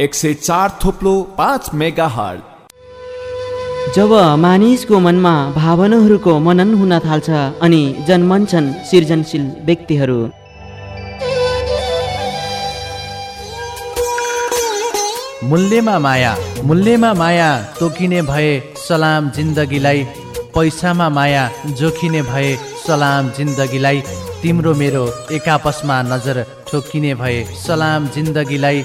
एक सय चार थोप्लो पाँच मेगा हल जब मानिसको मनमा भावनाहरूको मनन हुन थाल्छ अनि जन्मन्छन् सृजनशील व्यक्तिहरू। मूल्यमा माया मूल्यमा माया तोकिने भए सलाम जिन्दगीलाई। पैसामा माया जोखिने भए सलाम जिन्दगीलाई। तिम्रो मेरो एक आपसमा नजर ठोकिने भए सलाम जिन्दगीलाई।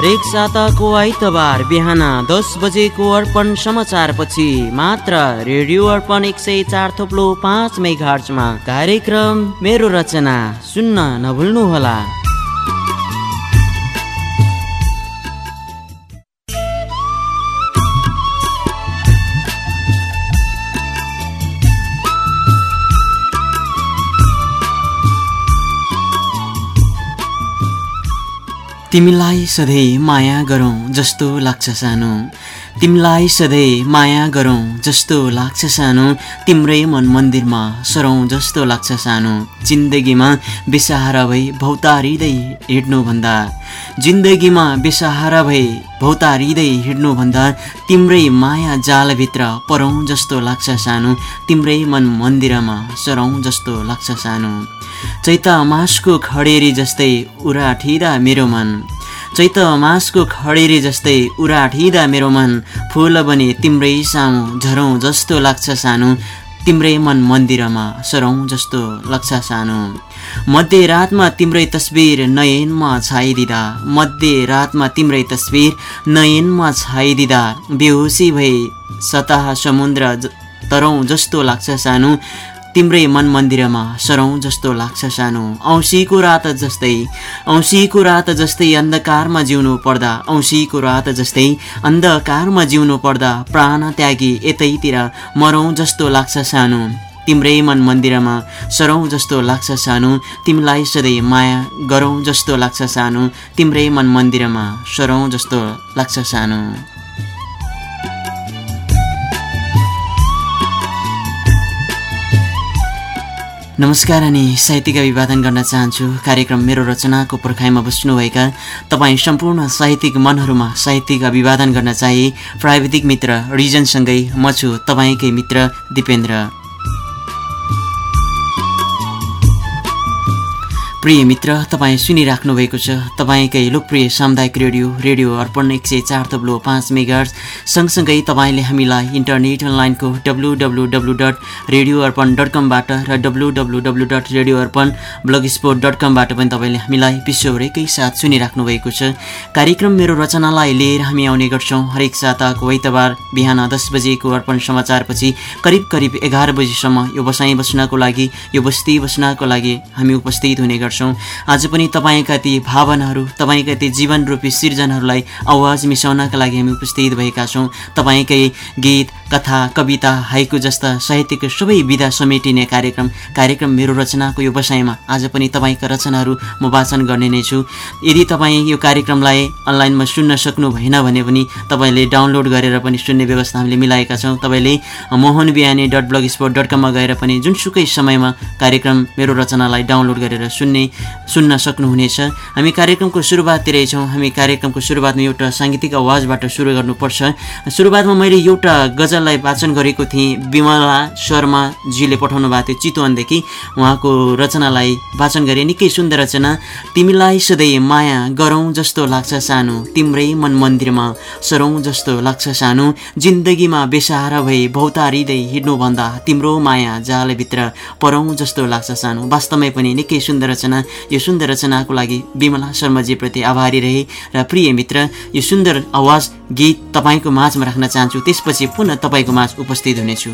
हरेक साताको आइतबार बिहान दस बजेको अर्पण समाचारपछि मात्र रेडियो अर्पण एक सय चार थोप्लो पाँच मेघार्चमा कार्यक्रम मेरो रचना सुन्न नभुल्नुहोला। तिमीलाई सधैँ माया गरौँ जस्तो लाग्छ सानो। तिमीलाई सधैँ माया गरौँ जस्तो लाग्छ सानो। तिम्रै मन मन्दिरमा सरौँ जस्तो लाग्छ सानो। जिन्दगीमा बेसहारा भई भौतारिँदै हिँड्नुभन्दा जिन्दगीमा बेसहारा भई भौतारिँदै हिँड्नुभन्दा तिम्रै माया जालभित्र परौँ जस्तो लाग्छ सानो। तिम्रै मन मन्दिरमा सरौँ जस्तो लाग्छ सानो। चैता मासको खडेरी जस्तै उराठिँदा मेरो मन। चैत मासको खडेरी जस्तै उराठिँदा मेरो मन फुल बने तिम्रै सामु झरौँ जस्तो लाग्छ सानो। तिम्रै मन मन्दिरमा सरौँ जस्तो लाग्छ सानो। मध्य रातमा तिम्रै तस्बिर नयनमा छाइदिँदा मध्य रातमा तिम्रै तस्बिर नयनमा छाइदिँदा बेहोसी भए सतह समुद्र तरौँ जस्तो लाग्छ सानो। तिम्रै मन मन्दिरमा सरौँ जस्तो लाग्छ सानो। औँसीको रात जस्तै औँसीको रात जस्तै अन्धकारमा जिउनु पर्दा औँसीको रात जस्तै अन्धकारमा जिउनु पर्दा प्राण त्यागी यतैतिर मरौँ जस्तो लाग्छ सानो। तिम्रै मन मन्दिरमा सरौँ जस्तो लाग्छ सानो। तिमीलाई सधैँ माया गरौँ जस्तो लाग्छ सानो। तिम्रै मन मन्दिरमा सरौँ जस्तो लाग्छ सानो। नमस्कार अनि साहित्यिक अभिवादन गर्न चाहन्छु। कार्यक्रम मेरो रचनाको पर्खाइमा बस्नुभएका तपाईँ सम्पूर्ण साहित्यिक मनहरूमा साहित्यिक अभिवादन गर्न चाहे प्राविधिक मित्र रिजनसँगै म छु तपाईँकै मित्र दिपेन्द्र। प्रिय मित्र तपाईँ सुनिराख्नु भएको छ। तपाईँकै लोकप्रिय सामुदायिक रेडियो रेडियो अर्पण एक सय चार तब्लो पाँच मेगा सँगसँगै तपाईँले हामीलाई इन्टरनेट अनलाइनको W W W dot radio Arpan dot कमबाट र W W W dot radio Arpan blogspot dot कमबाट पनि तपाईँले हामीलाई विश्वभरिकै साथ सुनिराख्नु भएको छ। कार्यक्रम मेरो रचनालाई लिएर हामी आउने गर्छौँ। हरेक साताको आइतबार बिहान दस बजेको अर्पण समाचारपछि करिब करिब एघार बजीसम्म यो बसाइ बस्नको लागि यो बस्ती बस्नको लागि हामी उपस्थित हुने गर्छौँ। गर्छौँ। आज पनि तपाईँका ती भावनाहरू तपाईँका ती जीवन रूपी आवाज मिसाउनका लागि हामी उपस्थित भएका छौँ। तपाईँकै गीत कथा कविता हाइकु जस्ता साहित्यको सबै विधा समेटिने कार्यक्रम कार्यक्रम मेरो रचनाको यो बसाइमा आज पनि तपाईँका रचनाहरू म वाचन गर्ने नै छु। यदि तपाईँ यो कार्यक्रमलाई अनलाइनमा सुन्न सक्नु भएन भने पनि तपाईँले डाउनलोड गरेर पनि सुन्ने व्यवस्था हामीले मिलाएका छौँ। तपाईँले Mohan Bihani dot blogspot dot कममा गएर पनि जुनसुकै समयमा कार्यक्रम मेरो रचनालाई डाउनलोड गरेर सुन्ने सुन्न सक्नुहुनेछ। हामी कार्यक्रमको सुरुवाततिरै छौँ। हामी कार्यक्रमको सुरुवातमा एउटा साङ्गीतिक आवाजबाट सुरु गर्नुपर्छ। सुरुवातमा मैले एउटा गजललाई वाचन गरेको थिएँ। विमला शर्माजीले पठाउनु भएको थियो चितवनदेखि। उहाँको रचनालाई वाचन गरेँ निकै सुन्दर रचना। तिमीलाई सधैँ माया गरौँ जस्तो लाग्छ सानो। तिम्रै मन मन्दिरमा सरौँ जस्तो लाग्छ सानो। जिन्दगीमा बेसहारा भई भौतारिँदै हिँड्नुभन्दा तिम्रो माया जालभित्र परौँ जस्तो लाग्छ सानो। वास्तवमै पनि निकै सुन्दर रचना। यो सुन्दर रचनाको लागि विमला शर्माजीप्रति आभारी रहे। र प्रिय मित्र यो सुन्दर आवाज गीत तपाईँको माझमा राख्न चाहन्छु त्यसपछि पुनः तपाईँको माझ उपस्थित हुनेछु।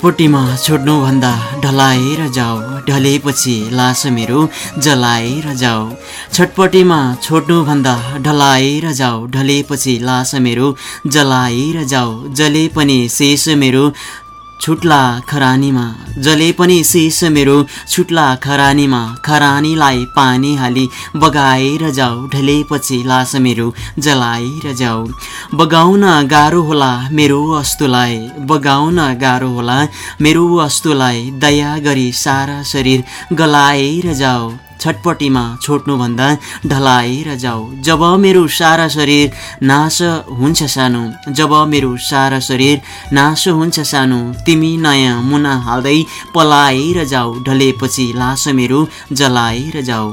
छटपट्टिमा छोड्नुभन्दा ढलाएर जाऊ। ढलेपछि लास मेरो जलाएर जाऊ। छटपट्टिमा छोड्नुभन्दा ढलाएर जाऊ। ढलेपछि लास मेरो जलाएर जाऊ। जले पनि शेष मेरो छुट्ला खरानीमा जले पनि शेष मेरो छुट्ला खरानीमा खरानीलाई पानी हाली बगाएर जाऊ ढलेपछि लास मेरो जलाएर जाऊ। बगाउन गाह्रो होला मेरो वस्तुलाई बगाउन गाह्रो होला मेरो वस्तुलाई दया गरी सारा शरीर गलाएर जाऊ। छटपट्टिमा छोड्नुभन्दा ढलाएर जाऊ। जब मेरो सारा शरीर नाश हुन्छ सानो जब मेरो सारा शरीर नाश हुन्छ सानो तिमी नयाँ मुना हाल्दै पलाएर जाऊ। ढलेपछि लास मेरो जलाएर जाऊ।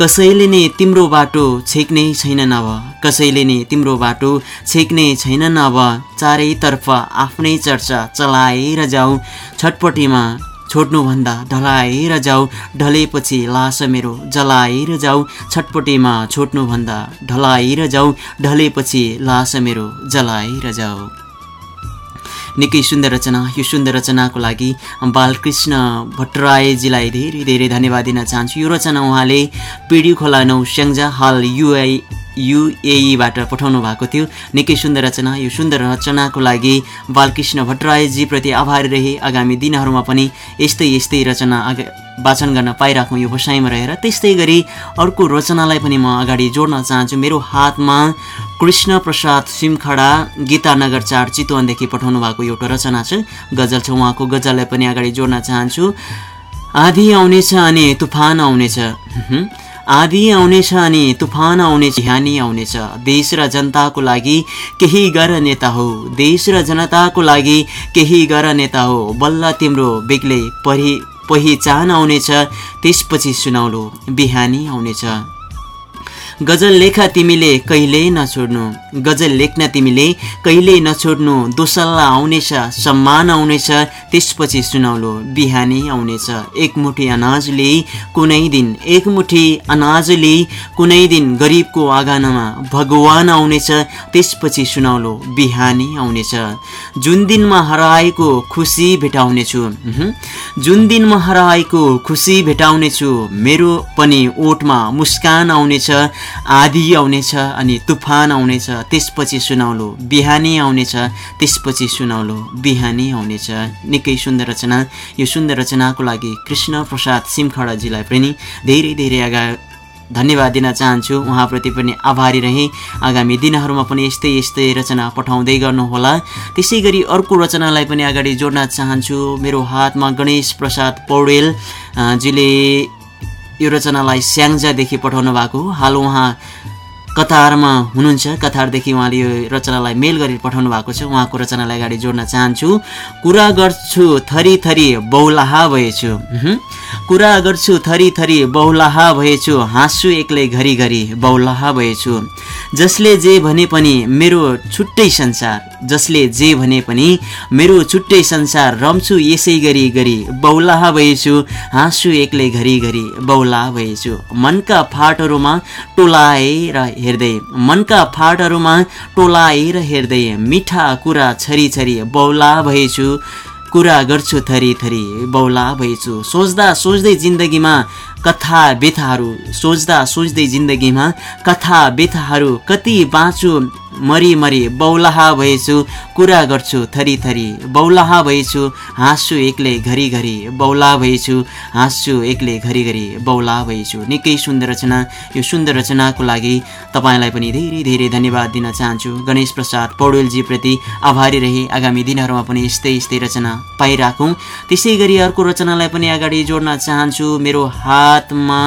कसैले नै तिम्रो बाटो छेक्ने छैनन् अब कसैले नै तिम्रो बाटो छेक्ने छैनन् अब चारैतर्फ आफ्नै चर्चा चलाएर जाऊ। छटपट्टिमा छोड्नुभन्दा ढलाएर जाऊ। ढलेपछि लास मेरो जलाएर जाऊ। छटपटीमा छोड्नुभन्दा ढलाएर जाऊ। ढलेपछि लास मेरो जलाएर जाऊ। निकै सुन्दर रचना यो सुन्दर रचनाको लागि बालकृष्ण भट्टराईजीलाई धेरै धेरै धन्यवाद दिन चाहन्छु। यो रचना उहाँले पिडी खोला नौ स्याङ्जा हाल युआई युएईबाट पठाउनु भएको थियो। निकै सुन्दर रचना यो सुन्दर रचनाको लागि बालकृष्ण भट्टराईजीप्रति आभारी रहे। आगामी दिनहरूमा पनि यस्तै यस्तै रचना वाचन गर्न पाइराखौँ। यो बसाइमा रहेर त्यस्तै गरी अर्को रचनालाई पनि म अगाडि जोड्न चाहन्छु। मेरो हातमा कृष्ण प्रसाद सिमखडा गीतानगर चार चितवनदेखि पठाउनु भएको एउटा रचना छ। गजल छ उहाँको। गजललाई पनि अगाडि जोड्न चाहन्छु। आधी आउनेछ अनि तुफान आउनेछ। आधी आउनेछ अनि तुफान आउनेछ हानी आउनेछ। देश र जनताको लागि केही गर नेता हो। देश र जनताको लागि केही गर नेता हो। बल्ल तिम्रो बेग्लै पहि पहिचान आउनेछ त्यसपछि सुनौलो बिहानी आउनेछ गजल लेख तिमीले कहिल्यै नछोड्नु। गजल लेख्न तिमीले कहिल्यै नछोड्नु। दोसल्ला आउनेछ सम्मान आउनेछ त्यसपछि सुनौलो बिहानी आउनेछ। एकमुठी अनाजले कुनै दिन एकमुठी अनाजले कुनै दिन गरिबको आँगनमा भगवान आउनेछ त्यसपछि सुनौलो बिहानी आउनेछ। जुन दिनमा हराएको खुसी भेटाउनेछु जुन दिनमा हराएको खुसी भेटाउनेछु मेरो पनि ओठमा मुस्कान आउनेछ आधी आउनेछ अनि तुफान आउनेछ त्यसपछि सुनौलो बिहानी आउनेछ त्यसपछि सुनौलो बिहानी आउनेछ। निकै सुन्दर रचना। यो सुन्दर रचनाको लागि कृष्ण प्रसाद सिमखडाजीलाई पनि धेरै धेरै अगा धन्यवाद दिन चाहन्छु। उहाँप्रति पनि आभारी रहेँ। आगामी दिनहरूमा पनि यस्तै यस्तै रचना पठाउँदै गर्नुहोला। त्यसै गरी अर्को रचनालाई पनि अगाडि जोड्न चाहन्छु। मेरो हातमा गणेश प्रसाद पौडेल जीले यो रचनालाई स्याङ्जादेखि पठाउनु भएको हाल उहाँ कतारमा हुनुहुन्छ कतारदेखि उहाँले यो रचनालाई मेल गरी पठाउनु भएको छ। उहाँको रचनालाई अगाडि जोड्न चाहन्छु। कुरा गर्छु थरी थरी बौलाहा भएछु। कुरा गर्छु थरी थरी बौलाहा भएछु। हाँस्छु एक्लै घरिघरि बौलाहा भएछु। जसले जे भने पनि मेरो छुट्टै संसार। जसले जे भने पनि मेरो छुट्टै संसार। रम्छु यसै गरी गरी बौलाहा भएछु। हाँस्छु एक्लै घरिघरि बौलाहा भएछु। मनका फाटहरूमा टोलाएर हेर्दै मनका फाटहरूमा टोलाएर हेर्दै मिठा कुरा छरी छरी बौला भएछु कुरा गर्छु थरी थरी बौला भएछु। सोच्दा सोच्दै जिन्दगीमा कथा व्यथाहरू सोच्दा सोच्दै जिन्दगीमा कथा व्यथाहरू कति बाँचु मरि मरि बौलाहा भएछु कुरा गर्छु थरी थरी बौलाहा भएछु हाँस्छु एक्लै घरिघरि बौला भएछु हाँस्छु एक्लै घरिघरि बौला भएछु। निकै सुन्दर रचना यो सुन्दर रचनाको लागि तपाईँलाई पनि धेरै धेरै धन्यवाद दिन चाहन्छु। गणेश प्रसाद पौडेलजीप्रति आभारी रहे। आगामी दिनहरूमा पनि यस्तै यस्तै रचना पाइराखौँ। त्यसै गरी अर्को रचनालाई पनि अगाडि जोड्न चाहन्छु। मेरो हातमा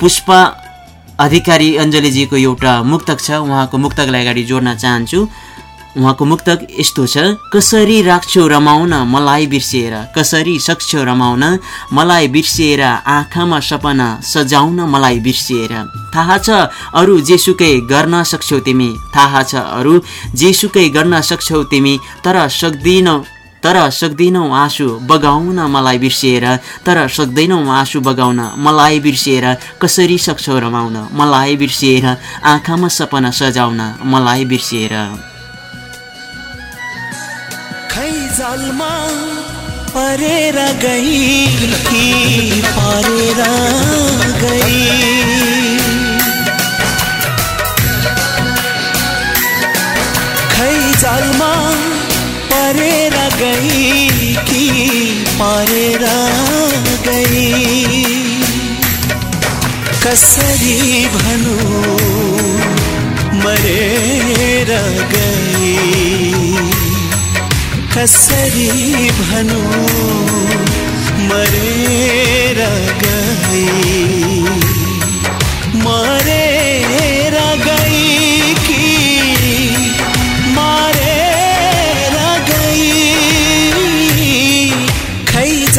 पुष्पा अधिकारी अञ्जलीजीको एउटा मुक्तक छ। उहाँको मुक्तकलाई अगाडि जोड्न चाहन्छु। उहाँको मुक्तक यस्तो छ कसरी राख्छौ रमाउन मलाई बिर्सिएर? कसरी सक्छौ रमाउन? मलाई बिर्सिएर आँखामा सपना सजाउन मलाई बिर्सिएर? थाहा छ अरू जेसुकै गर्न सक्छौ तिमी? थाहा छ अरू जेसुकै गर्न सक्छौ तिमी तर सक्दिनौ तर सक्दैनौ आँसु बगाउन मलाई बिर्सिएर तर सक्दैनौ आँसु बगाउन मलाई बिर्सिएर कसरी सक्छौ रमाउन मलाई बिर्सिएर आँखामा सपना सजाउन मलाई बिर्सिएर। परेर गई परेर गई? खै गई कि परेर गई। कसरी भनु मरेर गई। कसरी भनु मरेर गई। मरेर गई।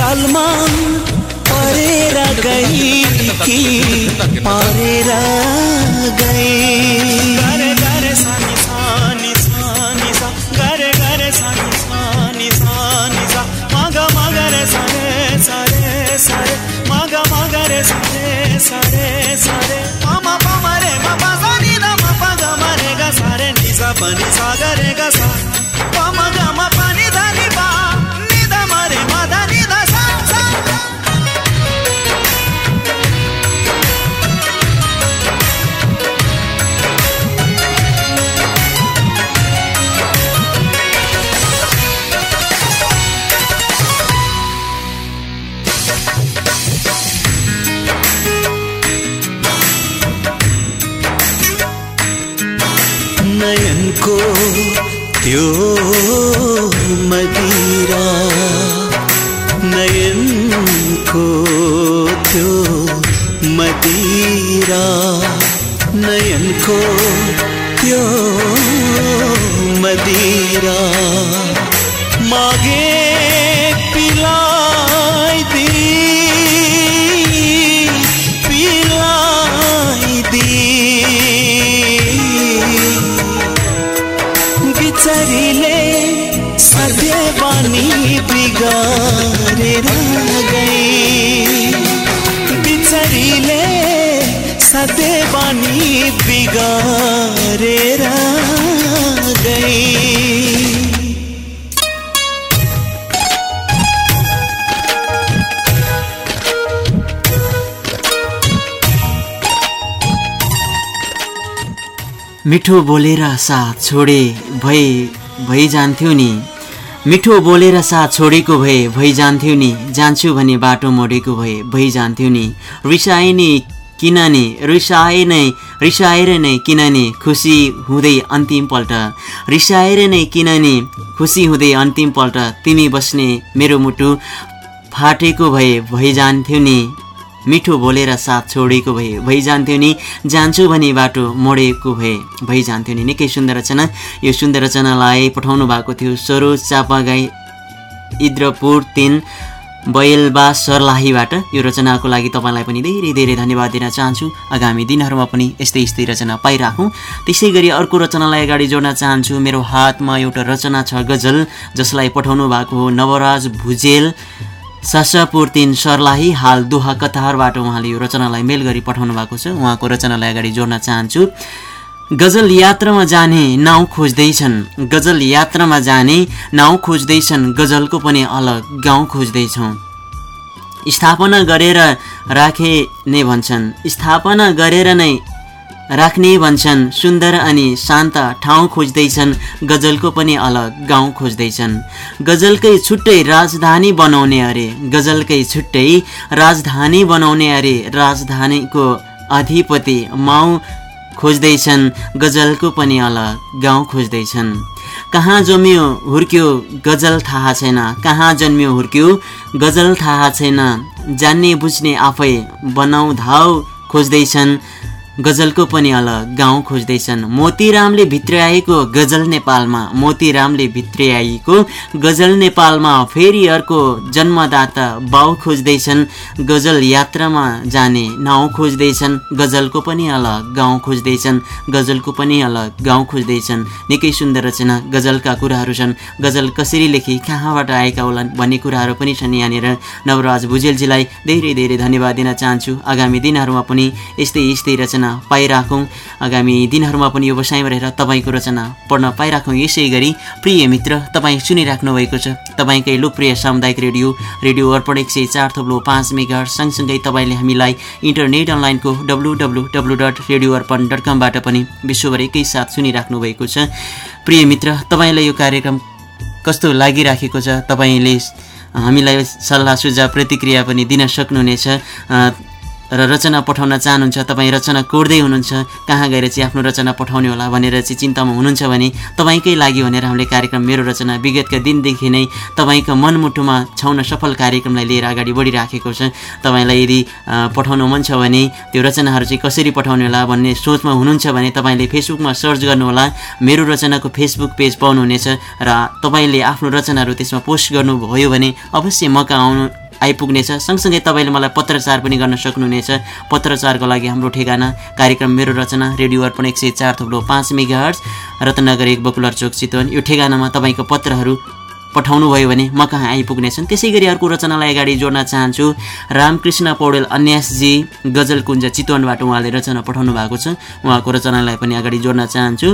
खै जालमा परेर गई कि परेर गई। गरे गरे सानी सानी सानी सा। गरे गरे सानी सानी सानी सा। मग मगरे सरे सरे सरे मग मगरे सरे सरे सरे मम पमरे म पसनी न म पग मरे ग सरे निसा पनि सा गरे ग सा। पम ग म मदिरा नयनको त्यो मदिरा नयनको त्यो मदिरा मागे बिगारेर गई। मिठो बोलेर साथ छोडे भई भइ जान्थ्यो नि। मिठो बोलेर साथ छोडेको भए भइ जान्थ्यो नि। जान्छु भने बाटो मोडेको भए भइ जान्थ्यो नि। रिसाए नि किन नि रिसाए नै रिसाएर नै किन नि खुसी हुँदै अन्तिमपल्ट रिसाएर नै किन नि खुसी हुँदै अन्तिमपल्ट तिमी बस्ने मेरो मुटु फाटेको भए भइजान्थ्यो नि। मिठो बोलेर साथ छोडेको भए भइजान्थ्यो नि। जान्छु भने बाटो मोडेको भए भइजान्थ्यो नि। निकै सुन्दर रचना। यो सुन्दर रचनालाई पठाउनु भएको थियो सरोज चापागाई इद्रपुर तिन बयलबा सर्लाहीबाट यो रचनाको लागि तपाईँलाई पनि धेरै धेरै धन्यवाद दिन चाहन्छु। आगामी दिनहरूमा पनि यस्तै यस्तै रचना पाइराखौँ। त्यसै गरी अर्को रचनालाई अगाडि जोड्न चाहन्छु। मेरो हातमा एउटा रचना छ गजल जसलाई पठाउनु भएको हो नवराज भुजेल। सासापुर तिन सर्लाही हाल दोहा कतारबाट उहाँले यो रचनालाई मेल गरी पठाउनु भएको छ। उहाँको रचनालाई अगाडि जोड्न चाहन्छु। गजल यात्रामा जाने नाउँ खोज्दैछन्। गजल यात्रामा जाने नाउँ खोज्दैछन्। गजलको पनि अलग गाउँ खोज्दैछौँ। स्थापना गरेर राखे नै भन्छन्। स्थापना गरेर नै राख्ने भन्छन्। सुन्दर अनि शान्त ठाउँ खोज्दैछन्। गजलको पनि अलग गाउँ खोज्दैछन्। गजलकै छुट्टै राजधानी बनाउने अरे। गजलकै छुट्टै राजधानी बनाउने अरे। राजधानीको अधिपति माउ खोज्दैछन् गजलको पनि अलग गाउँ खोज्दैछन्। कहाँ जन्मियो हुर्क्यो गजल थाहा छैन कहाँ जन्मियो हुर्क्यो गजल थाहा छैन। जान्ने बुझ्ने आफै बनाउ धाउ खोज्दैछन्। गजलको पनि अलग गाउँ खोज्दैछन्। मोतीरामले भित्र्याएको गजल नेपालमा। मोतीरामले भित्र्याएको गजल नेपालमा। फेरि अर्को जन्मदाता बाउ खोज्दैछन्। गजल यात्रामा जाने नाउँ खोज्दैछन्। गजलको पनि अलग गाउँ खोज्दैछन्। गजलको पनि अलग गाउँ खोज्दैछन्। निकै सुन्दर रचना गजलका कुराहरू छन्। गजल कसरी लेखे कहाँबाट आएका होलान् भन्ने कुराहरू पनि छन् यहाँनिर। नवराज भुजेलजीलाई धेरै धेरै धन्यवाद दिन चाहन्छु। आगामी दिनहरूमा पनि यस्तै यस्तै रचना पाइराखौँ। आगामी दिनहरूमा पनि व्यवसायमा रहेर तपाईँको रचना पढ्न पाइराखौँ। यसै गरी प्रिय मित्र तपाईँ सुनिराख्नु भएको छ। तपाईँकै लोकप्रिय सामुदायिक रेडियो रेडियो अर्पण एक सय चार थप्लो पाँच मेगा सँगसँगै तपाईँले हामीलाई इन्टरनेट अनलाइनको W W W dot radio Arpan dot कमबाट पनि विश्वभर एकैसाथ सुनिराख्नु भएको छ। प्रिय मित्र तपाईँलाई यो कार्यक्रम कस्तो लागिराखेको छ? तपाईँले हामीलाई सल्लाह सुझाव प्रतिक्रिया पनि दिन सक्नुहुनेछ। र रचना पठाउन चाहनुहुन्छ तपाईँ रचना कोर्दै हुनुहुन्छ कहाँ गएर चाहिँ आफ्नो रचना पठाउने होला भनेर चाहिँ चिन्तामा हुनुहुन्छ भने तपाईँकै लागि भनेर हामीले कार्यक्रम मेरो रचना विगतका दिनदेखि नै तपाईँको मनमुटुमा छाउन सफल कार्यक्रमलाई लिएर अगाडि बढिराखेको छ। तपाईँलाई यदि पठाउनु मन छ भने त्यो रचनाहरू चाहिँ कसरी पठाउने होला भन्ने सोचमा हुनुहुन्छ भने तपाईँले फेसबुकमा सर्च गर्नुहोला। मेरो रचनाको फेसबुक पेज पाउनुहुनेछ र तपाईँले आफ्नो रचनाहरू त्यसमा पोस्ट गर्नुभयो भने अवश्य मका आउनु आइपुग्नेछ। सँगसँगै तपाईँले मलाई पत्रचार पनि गर्न सक्नुहुनेछ। पत्रचारको लागि हाम्रो ठेगाना कार्यक्रम मेरो रचना रेडियो अर्पण एक सय चार थुप्रो पाँच मेगा हर्स रत्नगर एक बकुलर चोक चितवन। यो ठेगानामा तपाईँको पत्रहरू पठाउनुभयो भने म कहाँ आइपुग्नेछन्? त्यसै गरी अर्को रचनालाई अगाडि जोड्न चाहन्छु। रामकृष्ण पौडेल अन्यासजी गजलकुञ्ज चितवनबाट उहाँले रचना पठाउनु भएको छ। उहाँको रचनालाई पनि अगाडि जोड्न चाहन्छु।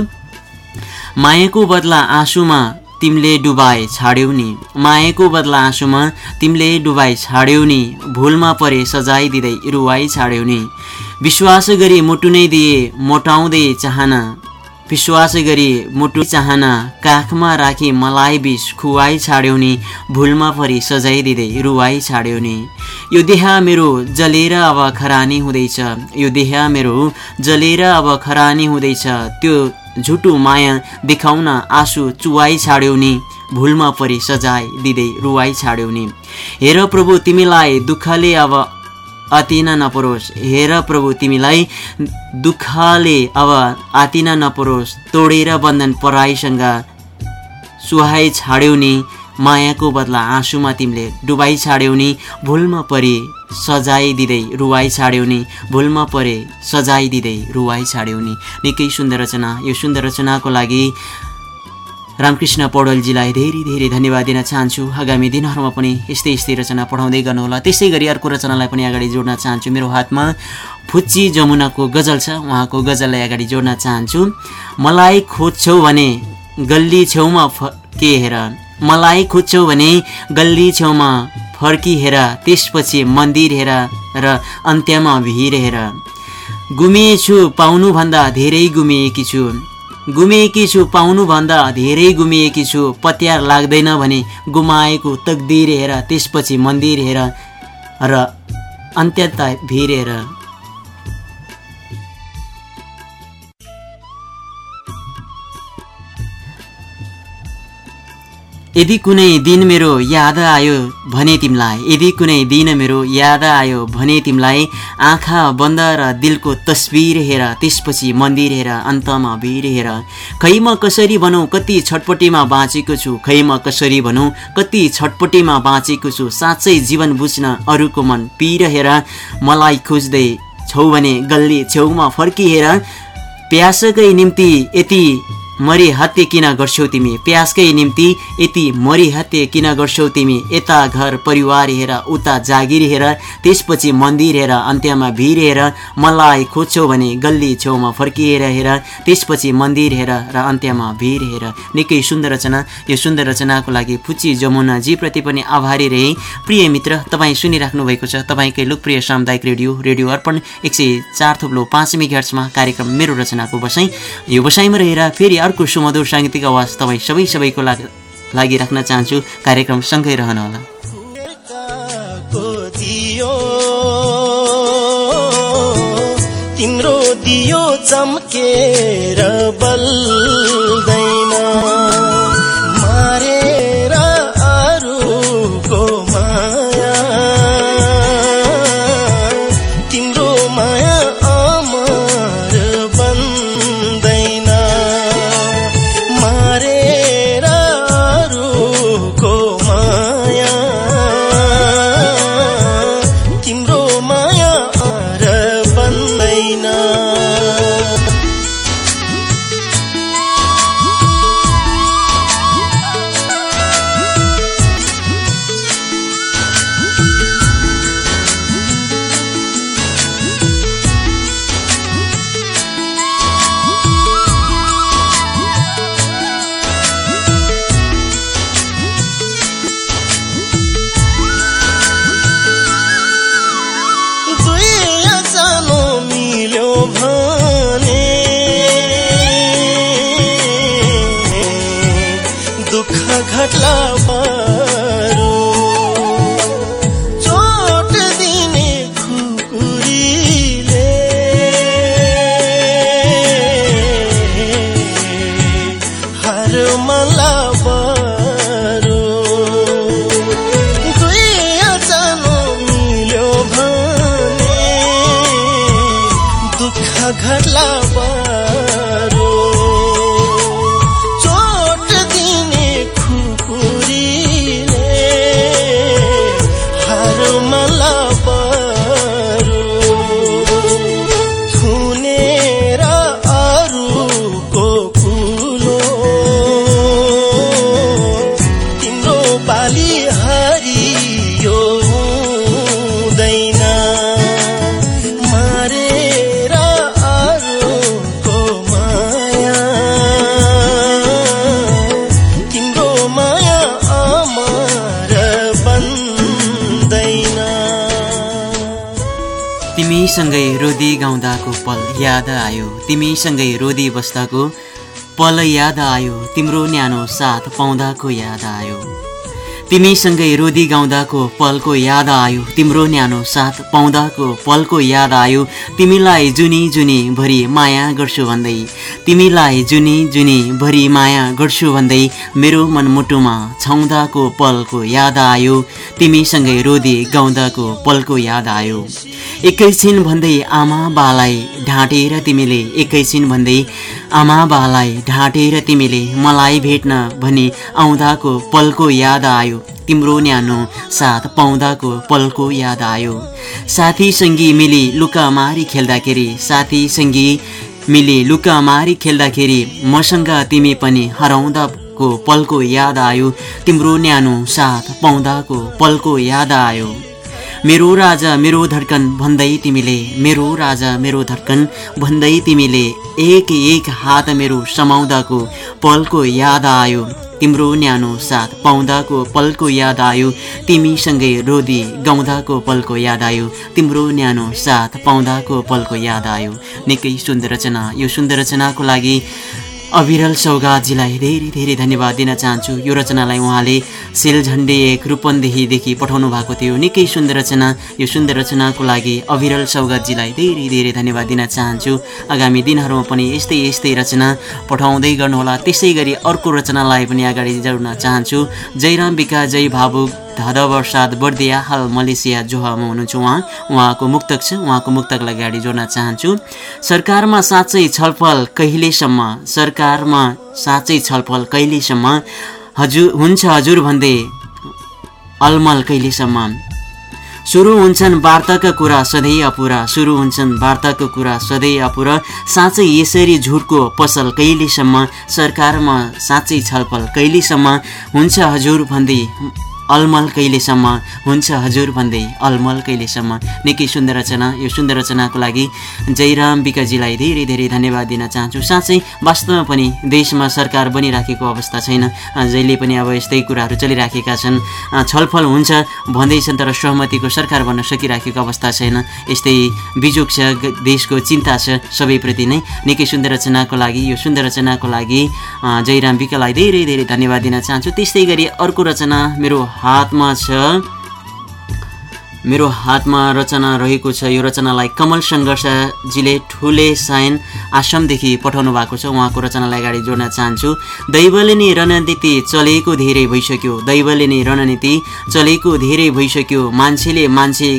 मायाको बदला आँसुमा तिमीले डुबाए छाड्यौ नि। मायाको बदला आँसुमा तिमीले डुबाई छाड्यौ नि। भुलमा परे सजाय दिँदै रुवाई छाड्यौ नि। विश्वास गरी मुटु नै दिए मोटाउँदै चाहना। विश्वास गरी मुटु चाहना काखमा राखी मलाई बिस खुवाई छाड्यौ नि। भुलमा परि सजाय दिँदै रुवाई छाड्यौ नि। यो देहा मेरो जलेर अब खरानी हुँदैछ। यो देहा मेरो जलेर अब खरानी हुँदैछ। त्यो झुटो माया देखाउन आँसु चुवाई छाड्यौ नि। भुलमा परि सजाय दिँदै रुवाई छाड्यौ नि। हेर प्रभु तिमीलाई दुःखले अब आतिन नपरोस्। हेर प्रभु तिमीलाई दुःखले अब आतिन नपरोस्। तोडेर बन्धन पराईसँग सुहाई छाड्यौ नि। मायाको बदला आँसुमा तिमीले डुबाई छाड्यौ नि। भुलमा परे सजाय दिँदै रुवाई छाड्यौ नि भुलमा परे सजाय दिँदै रुवाई छाड्यौ नि निकै सुन्दर रचना। यो सुन्दर रचनाको लागि रामकृष्ण पौडेलजीलाई धेरै धेरै धन्यवाद दिन चाहन्छु। आगामी दिनहरूमा पनि यस्तै यस्तै रचना पढाउँदै गर्नुहोला। त्यसै गरी अर्को रचनालाई पनि अगाडि जोड्न चाहन्छु। मेरो हातमा फुच्ची जमुनाको गजल छ। उहाँको गजललाई अगाडि जोड्न चाहन्छु। मलाई खोज्छौ भने गल्ली छेउमा के हेर? मलाई खोज्छौ भने गल्ली छेउमा फर्किहेर त्यसपछि मन्दिर हेर र अन्त्यमा भिर हेर गुमेछु पाउनुभन्दा धेरै गुमिएकी छु। गुमिएकी छु पाउनुभन्दा धेरै गुमिएकी छु पत्यार लाग्दैन भने गुमाएको तकदिर हेर त्यसपछि मन्दिर हेर र अन्त्यत भिर हेर यदि कुनै दिन मेरो याद आयो भने तिमीलाई यदि कुनै दिन मेरो याद आयो भने तिमीलाई आँखा बन्द र दिलको तस्बिर हेर त्यसपछि मन्दिर हेर अन्तमा भिर हेर। खै म कसरी भनौँ कति छटपट्टिमा बाँचेको छु? खै म कसरी भनौँ कति छटपट्टिमा बाँचेको छु? साँच्चै जीवन बुझ्न अरूको मन पिर हेर मलाई खोज्दै छौ भने गल्ली छेउमा फर्किहेर प्यासकै निम्ति यति मरि हत्ते किन गर्छौ तिमी? प्यासकै निम्ति यति मरि हत्ते किन गर्छौ तिमी? यता घर परिवार हेर उता जागिर हेर त्यसपछि मन्दिर हेर अन्त्यमा भिर हेर मलाई खोज्छौ भने गल्ली छेउमा फर्किएर हेर त्यसपछि मन्दिर हेर र अन्त्यमा भिर हेर। निकै सुन्दर रचना। यो सुन्दर रचनाको लागि फुची जमुनाजीप्रति पनि आभारी रहे। प्रिय मित्र तपाईँ सुनिराख्नु भएको छ तपाईँकै लोकप्रिय सामुदायिक रेडियो रेडियो अर्पण एक सय चार थुप्लो पाँच कार्यक्रम मेरो रचनाको बसाइ। यो बसाइमा रहेर फेरि अर्को सुमधुर साङ्गीतिक आवाज तपाईँ सबै सबैको लागि राख्न चाहन्छु। कार्यक्रम सँगै रहनुहोला तिम्रो दियो चम्केर बल्दैन। दुःख घट्ला याद आयो। तिमीसँगै रोदी बस्दाको पल याद आयो। तिम्रो न्यानो साथ पाउँदाको याद आयो। तिमीसँगै रोदी गाउँदाको पलको याद आयो। तिम्रो न्यानो साथ पाउँदाको पलको याद आयो। तिमीलाई जुनी जुनी भरि माया गर्छु भन्दै। तिमीलाई जुनी जुनी भरि माया गर्छु भन्दै मेरो मनमुटुमा छाउँदाको पलको याद आयो। तिमीसँगै रोदी गाउँदाको पलको याद आयो। एकैछिन भन्दै आमा बालाई ढाँटेर तिमीले एकैछिन भन्दै आमा बालाई ढाँटेर तिमीले मलाई भेट्न भनी आउँदाको पलको याद आयो। तिम्रो न्यानो साथ पाउँदाको पलको याद आयो। साथी सङ्गी मिली लुकामारी खेल्दाखेरि साथी सङ्गी मिली लुकामारी खेल्दाखेरि मसँग तिमी पनि हराउँदाको पलको याद आयो। तिम्रो न्यानो साथ पाउँदाको पलको याद आयो। मेरो राजा मेरो धड्कन भन्दै तिमीले मेरो राजा मेरो धड्कन भन्दै तिमीले एक एक हात मेरो समाउँदाको पलको याद आयो। तिम्रो न्यानो साथ पाउँदाको पलको याद आयो। तिमीसँगै रोदी गाउँदाको पलको याद आयो। तिम्रो न्यानो साथ पाउँदाको पलको याद आयो। निकै सुन्दर रचना यो सुन्दर रचनाको लागि अविरल सौगातजीलाई धेरै धेरै धन्यवाद दिन चाहन्छु। यो रचनालाई उहाँले सेल झन्डे एक रूपन्देहीदेखि पठाउनु भएको थियो। निकै सुन्दर रचना। यो सुन्दर रचनाको लागि अविरल सौगातजीलाई धेरै धेरै धन्यवाद दिन चाहन्छु। आगामी दिनहरूमा पनि यस्तै यस्तै रचना पठाउँदै गर्नुहोला। त्यसै गरी अर्को रचनालाई पनि अगाडि जोड्न चाहन्छु। जयराम विकास जय भावुक। धदवर्षाद बर्दिया हाल मलेसिया जोहामा हुनुहुन्छ उहाँ। उहाँको मुक्तक छ। उहाँको मुक्तकलाई अगाडि जोड्न चाहन्छु। सरकारमा साँच्चै छलफल कहिलेसम्म? सरकारमा साँच्चै छलफल कहिलेसम्म? हजुर हुन्छ हजुर भन्दै अलमल कहिलेसम्म? सुरु हुन्छन् वार्ताका कुरा सधैँ अपुरा। सुरु हुन्छन् वार्ताको कुरा सधैँ अपुरा। साँच्चै यसरी झुटको पसल कहिलेसम्म? सरकारमा साँच्चै छलफल कहिलेसम्म? हुन्छ हजुर भन्दै अलमल कहिलेसम्म? हुन्छ हजुर भन्दै अलमल कहिलेसम्म? निकै सुन्दर रचना यो सुन्दर रचनाको लागि जयराम विकाजीलाई धेरै धेरै धन्यवाद दिन चाहन्छु। साँच्चै वास्तवमा पनि देशमा सरकार बनिराखेको अवस्था छैन। जहिले पनि अब यस्तै कुराहरू चलिराखेका छन्। छलफल हुन्छ भन्दैछन् तर सहमतिको सरकार बन्न सकिराखेको अवस्था छैन। यस्तै बिजोग छ देशको चिन्ता छ सबैप्रति नै निकै सुन्दर रचनाको लागि यो सुन्दर रचनाको लागि जयराम विकालाई धेरै धेरै धन्यवाद दिन चाहन्छु। त्यस्तै गरी अर्को रचना मेरो हातमा छ। मेरो हातमा रचना रहेको छ। यो रचनालाई कमल सङ्घर्षजीले ठुले साइन आश्रमदेखि पठाउनु भएको छ। उहाँको रचनालाई अगाडि जोड्न चाहन्छु। दैवले नै रणनीति चलेको धेरै भइसक्यो। दैवले नै रणनीति चलेको धेरै भइसक्यो। मान्छेले मान्छे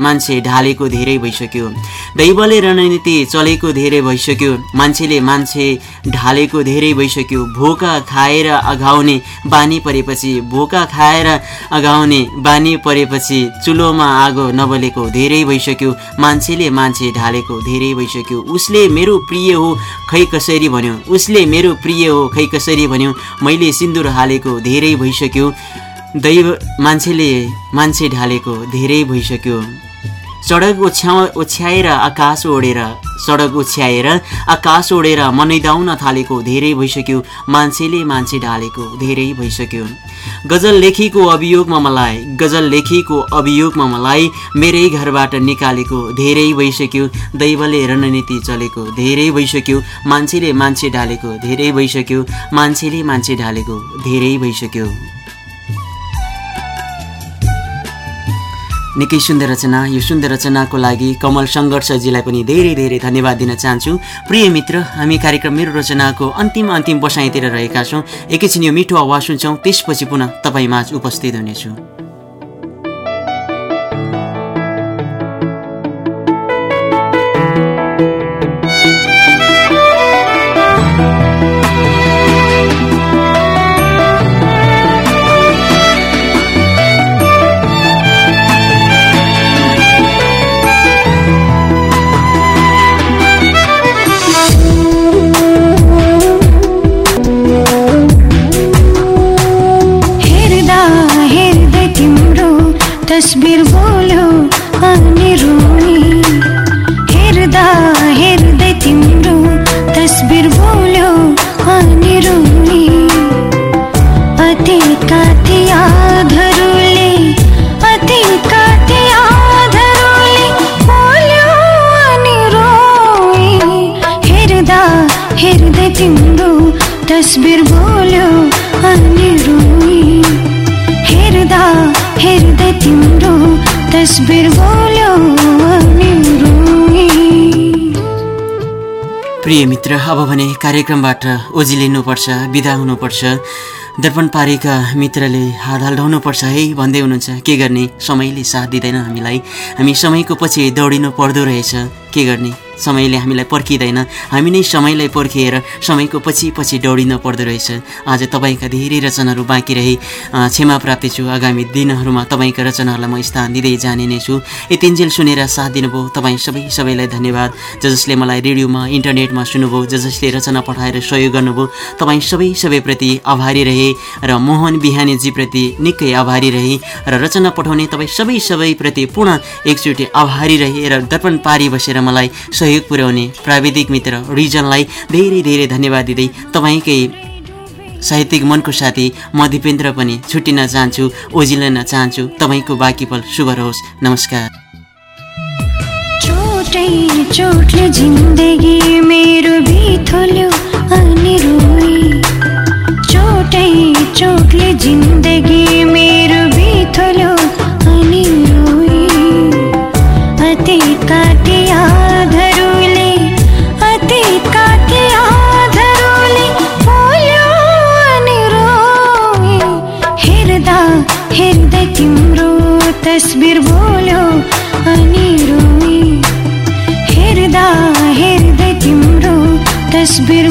मान्छे ढालेको धेरै भइसक्यो। दैवले रणनीति चलेको धेरै भइसक्यो। मान्छेले मान्छे ढालेको धेरै भइसक्यो। भोका खाएर अघाउने बानी परेपछि भोका खाएर अघाउने बानी परेपछि चुलोमा आगो नबलेको धेरै भइसक्यो। मान्छेले मान्छे ढालेको धेरै भइसक्यो। उसले मेरो प्रिय हो खै कसरी भन्यो? उसले मेरो प्रिय हो खै कसरी भन्यो? मैले सिन्दुर हालेको धेरै भइसक्यो। दैव मान्छेले मान्छे ढालेको धेरै भइसक्यो। सडक ओछ्या ओछ्याएर आकाश ओढेर सडक ओछ्याएर आकाश ओढेर मनैदाउन थालेको धेरै भइसक्यो। मान्छेले मान्छे ढालेको धेरै भइसक्यो। गजल लेखीको अभियोगमा मलाई गजल लेखीको अभियोगमा मलाई मेरै घरबाट निकालेको धेरै भइसक्यो। दैवले रणनीति चलेको धेरै भइसक्यो। मान्छेले मान्छे ढालेको धेरै भइसक्यो। मान्छेले मान्छे ढालेको धेरै भइसक्यो। निकै सुन्दर रचना। यो सुन्दर रचनाको लागि कमल सङ्घर्षजीलाई पनि धेरै धेरै धन्यवाद दिन चाहन्छु। प्रिय मित्र हामी कार्यक्रम मेरो रचनाको अन्तिम अन्तिम बसाइतिर रहेका छौँ। एकैछिन यो मिठो आवाज सुन्छौँ। त्यसपछि पुनः तपाईँ माझ उपस्थित हुनेछु। प्रिय मित्र अब भने कार्यक्रमबाट ओझिलिनुपर्छ बिदा हुनुपर्छ। दर्पण पारेका मित्रले हात हल्डाउनुपर्छ है? भन्दै हुनुहुन्छ के गर्ने? समयले साथ दिँदैन हामीलाई। हामी समयको पछि दौडिनु पर्दो रहेछ। के गर्ने? समयले हामीलाई पर्खिँदैन। हामी नै समयलाई पर्खिएर समयको पछि पछि दौडिन पर्दो रहेछ। आज तपाईँका धेरै रचनाहरू बाँकी रहे। क्षमा प्राप्ति छु। आगामी दिनहरूमा तपाईँका रचनाहरूलाई म स्थान दिँदै जाने नै छु। यतिन्जेल सुनेर साथ दिनुभयो। तपाईँ सबै सबैलाई धन्यवाद। ज जसले मलाई रेडियोमा इन्टरनेटमा सुन्नुभयो ज जसले रचना पठाएर सहयोग गर्नुभयो तपाईँ सबै सबैप्रति आभारी रहे र मोहन बिहानीजीप्रति निकै आभारी रहे र रचना पठाउने तपाईँ सबै सबैप्रति पुनः एकचोटि आभारी रहे र दर्पण पारी बसेर मलाई पुर्याउने प्राविधिक मित्र रिजनलाई धेरै धेरै धन्यवाद दिँदै तपाईँकै साहित्यिक मनको साथी म दिपेन्द्र पनि छुट्टिन चाहन्छु ओझिलन चाहन्छु। तपाईँको बाँकी पल शुभ रहोस्। नमस्कार। चोटले जिन्दगी मेरो बिथोल्यो तस्बिर बोल्यो अनि रोई हेर्दा हेर्दै तिम्रो तस्बिर